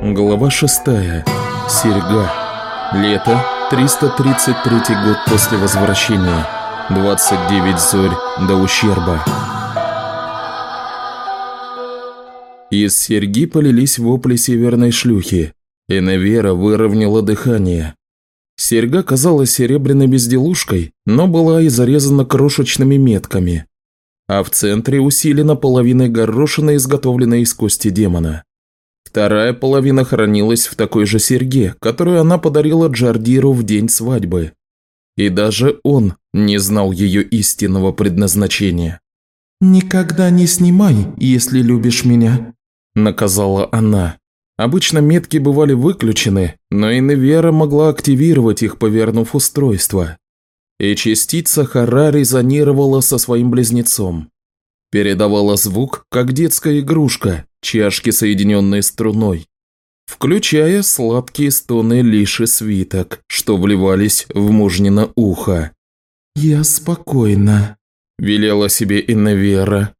Глава 6. Серьга. Лето. 333 год после возвращения. 29 зорь до ущерба. Из серьги полились вопли северной шлюхи. Эневера выровняла дыхание. Серьга казалась серебряной безделушкой, но была и зарезана крошечными метками. А в центре усилена половиной горошины, изготовленной из кости демона. Вторая половина хранилась в такой же серьге, которую она подарила Джардиру в день свадьбы. И даже он не знал ее истинного предназначения. «Никогда не снимай, если любишь меня», – наказала она. Обычно метки бывали выключены, но Иневера могла активировать их, повернув устройство. И частица Хара резонировала со своим близнецом. Передавала звук, как детская игрушка, чашки, соединенные струной, включая сладкие стоны лиши свиток, что вливались в мужнино ухо. «Я спокойна», – велела себе Инневера.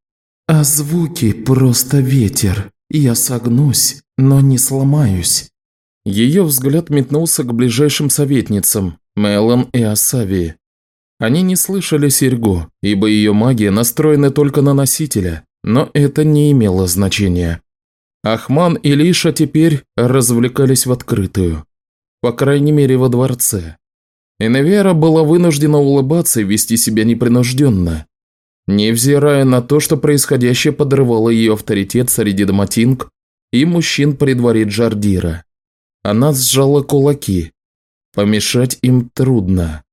«А звуки просто ветер. Я согнусь, но не сломаюсь». Ее взгляд метнулся к ближайшим советницам, Мелан и Асави. Они не слышали серьгу, ибо ее магия настроена только на носителя, но это не имело значения. Ахман и Лиша теперь развлекались в открытую. По крайней мере, во дворце. Иневера была вынуждена улыбаться и вести себя непринужденно. Невзирая на то, что происходящее подрывало ее авторитет среди доматинг и мужчин при дворе Джардира. Она сжала кулаки. Помешать им трудно.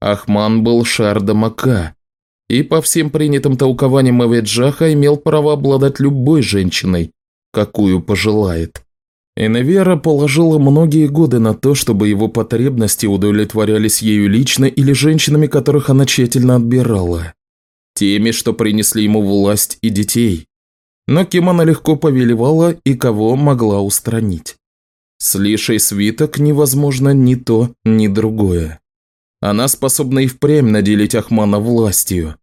Ахман был Шардамака, и по всем принятым толкованиям Аведжаха имел право обладать любой женщиной, какую пожелает. Эневера положила многие годы на то, чтобы его потребности удовлетворялись ею лично или женщинами, которых она тщательно отбирала. Теми, что принесли ему власть и детей. Но кем она легко повелевала и кого могла устранить. С лишей свиток невозможно ни то, ни другое. Она способна и впрямь наделить Ахмана властью,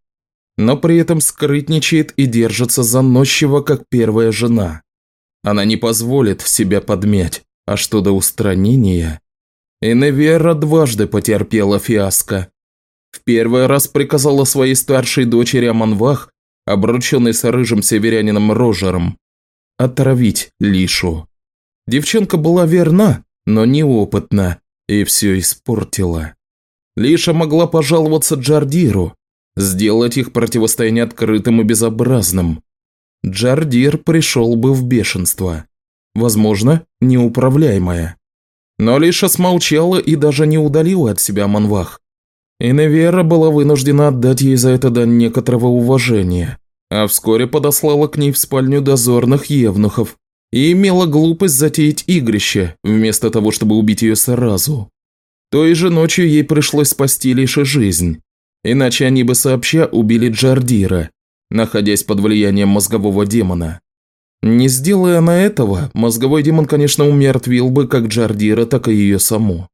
но при этом скрытничает и держится заносчиво, как первая жена. Она не позволит себя подмять, а что до устранения... Иневера дважды потерпела фиаско. В первый раз приказала своей старшей дочери Аманвах, обрученной с рыжим северянином Рожером, отравить Лишу. Девчонка была верна, но неопытна, и все испортила. Лиша могла пожаловаться Джардиру, сделать их противостояние открытым и безобразным. Джардир пришел бы в бешенство. Возможно, неуправляемое. Но Лиша смолчала и даже не удалила от себя Манвах. Иневера была вынуждена отдать ей за это дань некоторого уважения, а вскоре подослала к ней в спальню дозорных евнухов и имела глупость затеять игрище, вместо того, чтобы убить ее сразу. Той же ночью ей пришлось спасти лишь жизнь, иначе они бы сообща убили Джардира, находясь под влиянием мозгового демона. Не сделая она этого, мозговой демон, конечно, умертвил бы как Джардира, так и ее саму.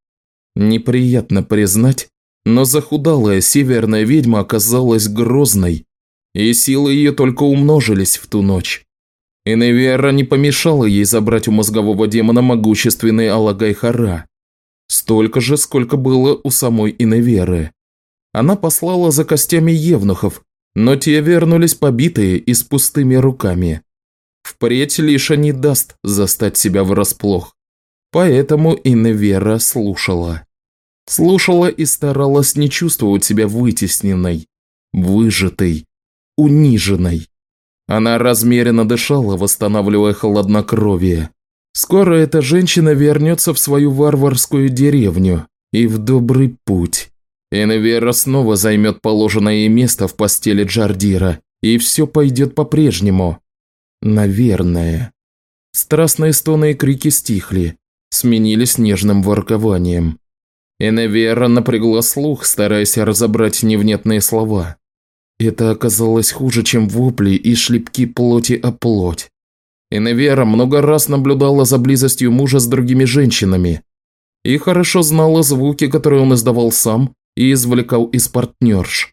Неприятно признать, но захудалая северная ведьма оказалась грозной, и силы ее только умножились в ту ночь. Иневера не помешала ей забрать у мозгового демона могущественный Алагай-Хара, Столько же, сколько было у самой Иневеры. Она послала за костями евнухов, но те вернулись побитые и с пустыми руками. Впредь Лиша не даст застать себя врасплох. Поэтому Иневера слушала. Слушала и старалась не чувствовать себя вытесненной, выжатой, униженной. Она размеренно дышала, восстанавливая холоднокровие. Скоро эта женщина вернется в свою варварскую деревню и в добрый путь. Энвера снова займет положенное место в постели Джардира, и все пойдет по-прежнему. Наверное. Страстные стоны и крики стихли, сменились нежным воркованием. Эневера напрягла слух, стараясь разобрать невнятные слова. Это оказалось хуже, чем вопли и шлепки плоти о плоть. Иневера много раз наблюдала за близостью мужа с другими женщинами и хорошо знала звуки, которые он издавал сам и извлекал из партнерш.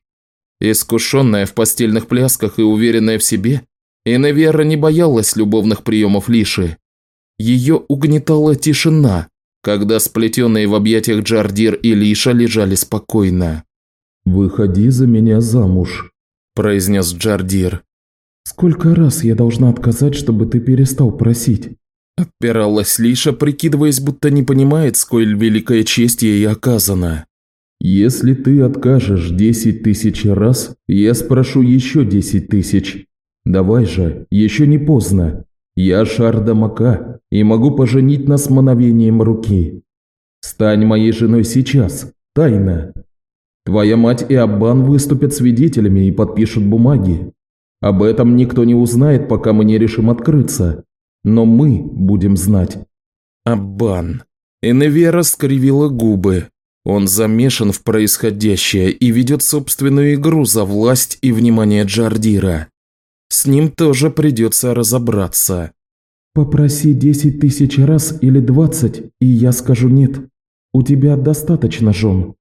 Искушенная в постельных плясках и уверенная в себе, Иневера не боялась любовных приемов Лиши. ее угнетала тишина, когда сплетенные в объятиях Джардир и Лиша лежали спокойно. «Выходи за меня замуж», – произнес Джардир. «Сколько раз я должна отказать, чтобы ты перестал просить?» Отпиралась Лиша, прикидываясь, будто не понимает, сколь великая честь ей оказана. «Если ты откажешь десять тысяч раз, я спрошу еще десять тысяч. Давай же, еще не поздно. Я Шарда Мака и могу поженить нас мановением руки. Стань моей женой сейчас, тайно. Твоя мать и Аббан выступят свидетелями и подпишут бумаги. Об этом никто не узнает, пока мы не решим открыться. Но мы будем знать». Аббан. Эневера скривила губы. Он замешан в происходящее и ведет собственную игру за власть и внимание Джардира. С ним тоже придется разобраться. «Попроси десять тысяч раз или двадцать, и я скажу нет. У тебя достаточно жен».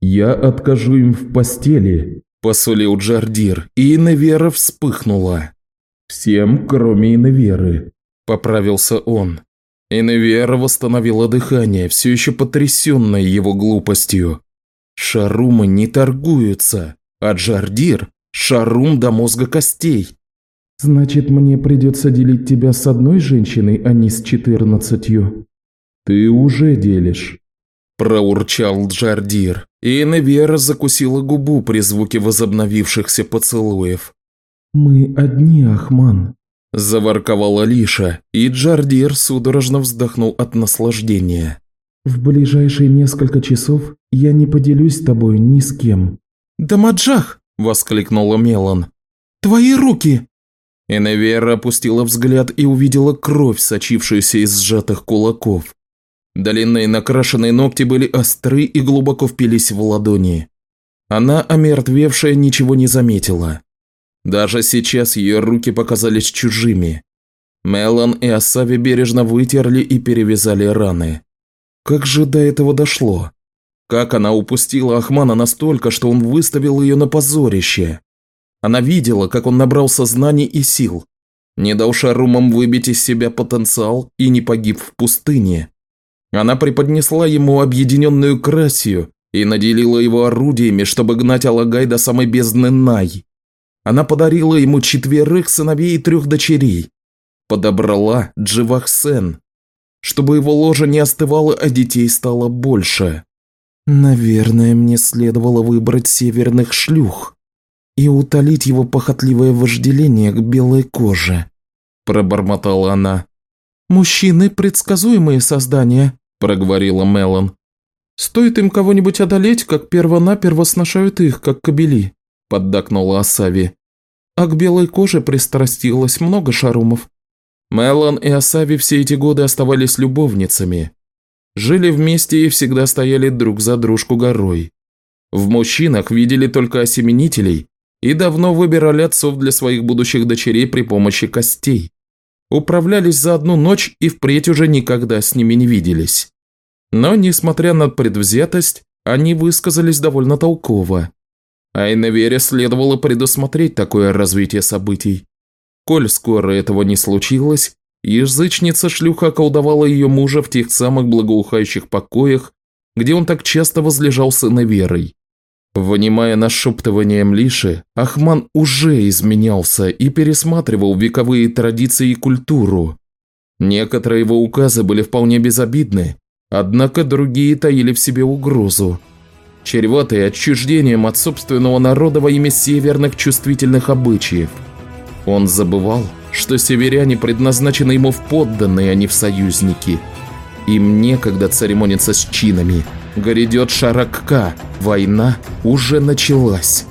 «Я откажу им в постели», – посулил Джардир, и Иневера вспыхнула. «Всем, кроме Иневеры», – поправился он. Иневера восстановила дыхание, все еще потрясенная его глупостью. Шарумы не торгуются, а Джардир – шарум до мозга костей. «Значит, мне придется делить тебя с одной женщиной, а не с четырнадцатью?» «Ты уже делишь», – проурчал Джардир, и Иневера закусила губу при звуке возобновившихся поцелуев. «Мы одни, Ахман», Заворковала Лиша, и Джардир судорожно вздохнул от наслаждения. «В ближайшие несколько часов я не поделюсь с тобой ни с кем». «Дамаджах!» – воскликнула Мелан. «Твои руки!» Эневера опустила взгляд и увидела кровь, сочившуюся из сжатых кулаков. Длинные накрашенные ногти были остры и глубоко впились в ладони. Она, омертвевшая, ничего не заметила. Даже сейчас ее руки показались чужими. Мелан и Асави бережно вытерли и перевязали раны. Как же до этого дошло? Как она упустила Ахмана настолько, что он выставил ее на позорище? Она видела, как он набрался знаний и сил, не дал шарумам выбить из себя потенциал и не погиб в пустыне. Она преподнесла ему объединенную красию и наделила его орудиями, чтобы гнать Алагай до самой бездны Най. Она подарила ему четверых сыновей и трех дочерей. Подобрала Дживахсен, чтобы его ложа не остывала, а детей стало больше. Наверное, мне следовало выбрать северных шлюх и утолить его похотливое вожделение к белой коже, пробормотала она. «Мужчины – предсказуемые создания», – проговорила Мелон. «Стоит им кого-нибудь одолеть, как перво-наперво сношают их, как кобели поддакнула Асави. А к белой коже пристрастилось много шарумов. Мелан и Асави все эти годы оставались любовницами. Жили вместе и всегда стояли друг за дружку горой. В мужчинах видели только осеменителей и давно выбирали отцов для своих будущих дочерей при помощи костей. Управлялись за одну ночь и впредь уже никогда с ними не виделись. Но, несмотря на предвзятость, они высказались довольно толково. Айнавере следовало предусмотреть такое развитие событий. Коль скоро этого не случилось, язычница-шлюха околдовала ее мужа в тех самых благоухающих покоях, где он так часто возлежал с Иноверой. Внимая нашептыванием Лиши, Ахман уже изменялся и пересматривал вековые традиции и культуру. Некоторые его указы были вполне безобидны, однако другие таили в себе угрозу чреватые отчуждением от собственного народа во имя северных чувствительных обычаев. Он забывал, что северяне предназначены ему в подданные, а не в союзники. Им некогда церемониться с чинами. Грядет Шаракка, война уже началась.